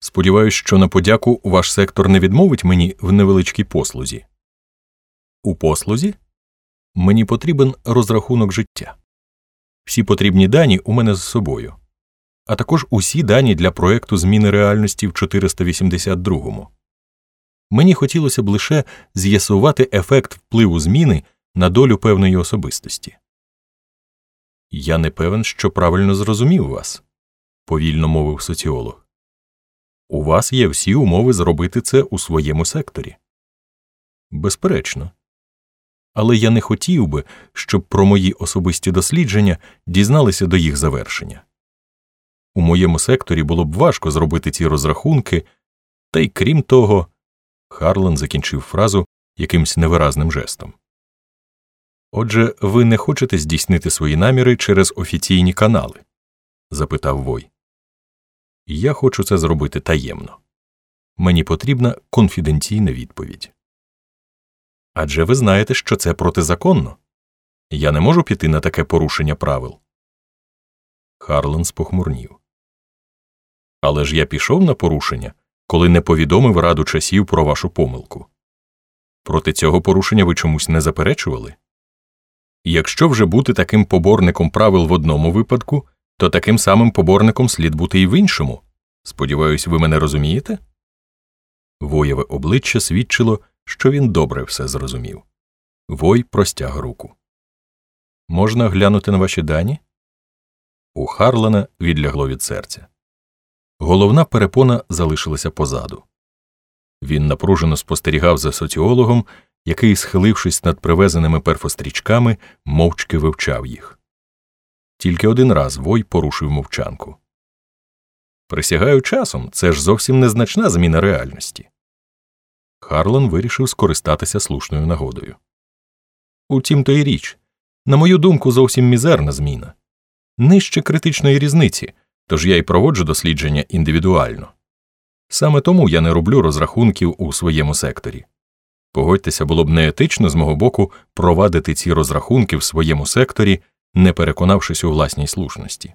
Сподіваюсь, що на подяку ваш сектор не відмовить мені в невеличкій послузі. У послузі мені потрібен розрахунок життя. Всі потрібні дані у мене з собою, а також усі дані для проекту зміни реальності в 482-му. Мені хотілося б лише з'ясувати ефект впливу зміни на долю певної особистості. Я не певен, що правильно зрозумів вас, повільно мовив соціолог. У вас є всі умови зробити це у своєму секторі. Безперечно. Але я не хотів би, щоб про мої особисті дослідження дізналися до їх завершення. У моєму секторі було б важко зробити ці розрахунки, та й крім того, Харлан закінчив фразу якимсь невиразним жестом. Отже, ви не хочете здійснити свої наміри через офіційні канали? запитав Вой. Я хочу це зробити таємно. Мені потрібна конфіденційна відповідь. Адже ви знаєте, що це протизаконно. Я не можу піти на таке порушення правил. Харлан спохмурнів. Але ж я пішов на порушення, коли не повідомив раду часів про вашу помилку. Проти цього порушення ви чомусь не заперечували? Якщо вже бути таким поборником правил в одному випадку, то таким самим поборником слід бути і в іншому. Сподіваюсь, ви мене розумієте? Воєве обличчя свідчило, що він добре все зрозумів. Вой простяг руку. Можна глянути на ваші дані? У Харлана відлягло від серця. Головна перепона залишилася позаду. Він напружено спостерігав за соціологом, який, схилившись над привезеними перфострічками, мовчки вивчав їх. Тільки один раз Вой порушив мовчанку. Присягаю часом, це ж зовсім незначна зміна реальності. Харлан вирішив скористатися слушною нагодою. Утім, то й річ, на мою думку, зовсім мізерна зміна. Нижче критичної різниці, тож я й проводжу дослідження індивідуально. Саме тому я не роблю розрахунків у своєму секторі. Погодьтеся, було б неетично з мого боку провадити ці розрахунки в своєму секторі, не переконавшись у власній слушності.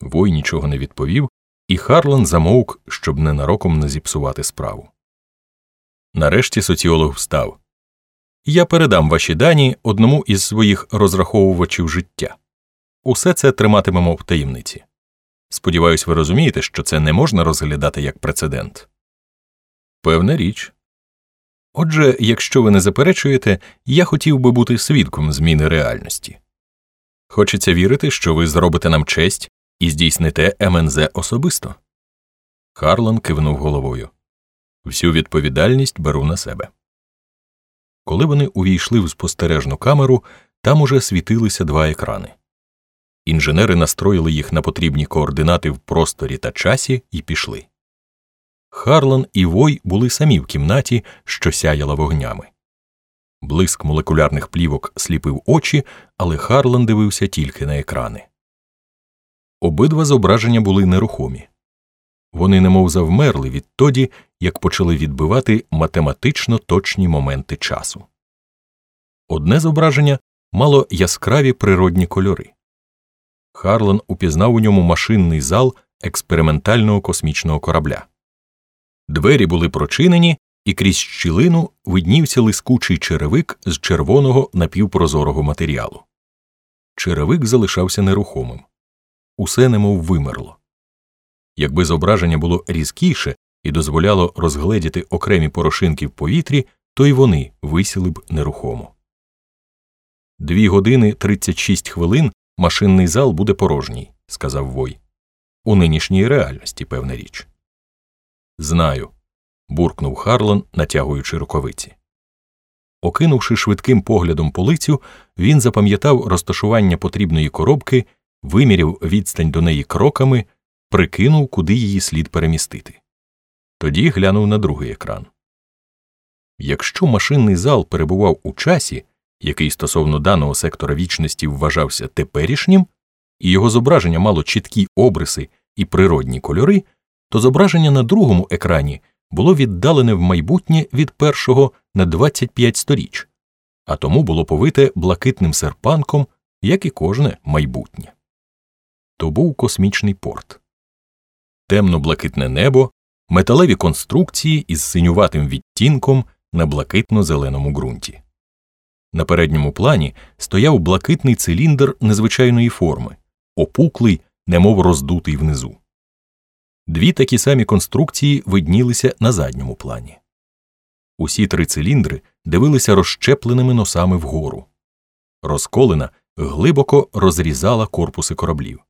Вой нічого не відповів, і Харлан замовк, щоб ненароком не зіпсувати справу. Нарешті соціолог встав Я передам ваші дані одному із своїх розраховувачів життя. Усе це триматимемо в таємниці. Сподіваюсь, ви розумієте, що це не можна розглядати як прецедент. Певна річ. Отже, якщо ви не заперечуєте, я хотів би бути свідком зміни реальності. Хочеться вірити, що ви зробите нам честь і здійсните МНЗ особисто. Харлан кивнув головою. Всю відповідальність беру на себе. Коли вони увійшли в спостережну камеру, там уже світилися два екрани. Інженери настроїли їх на потрібні координати в просторі та часі і пішли. Харлан і Вой були самі в кімнаті, що сяяла вогнями. Блиск молекулярних плівок сліпив очі, але Харлан дивився тільки на екрани. Обидва зображення були нерухомі. Вони немов завмерли відтоді, як почали відбивати математично точні моменти часу. Одне зображення мало яскраві природні кольори. Харлан упізнав у ньому машинний зал експериментального космічного корабля. Двері були прочинені, і крізь щілину виднівся лискучий черевик з червоного напівпрозорого матеріалу. Черевик залишався нерухомим. Усе немов вимерло. Якби зображення було різкіше і дозволяло розгледіти окремі порошинки в повітрі, то й вони висіли б нерухомо. Дві години 36 хвилин машинний зал буде порожній, сказав Вой. У нинішній реальності, певна річ. Знаю. Буркнув Харлан, натягуючи рукавиці. Окинувши швидким поглядом полицю, він запам'ятав розташування потрібної коробки, виміряв відстань до неї кроками, прикинув, куди її слід перемістити. Тоді глянув на другий екран. Якщо машинний зал перебував у часі, який стосовно даного сектора вічності вважався теперішнім, і його зображення мало чіткі обриси і природні кольори, то зображення на другому екрані було віддалене в майбутнє від першого на 25 сторіч, а тому було повите блакитним серпанком, як і кожне майбутнє. То був космічний порт. темно-блакитне небо, металеві конструкції із синюватим відтінком на блакитно-зеленому ґрунті. На передньому плані стояв блакитний циліндр незвичайної форми, опуклий, немов роздутий внизу. Дві такі самі конструкції виднілися на задньому плані. Усі три циліндри дивилися розщепленими носами вгору. Розколена глибоко розрізала корпуси кораблів.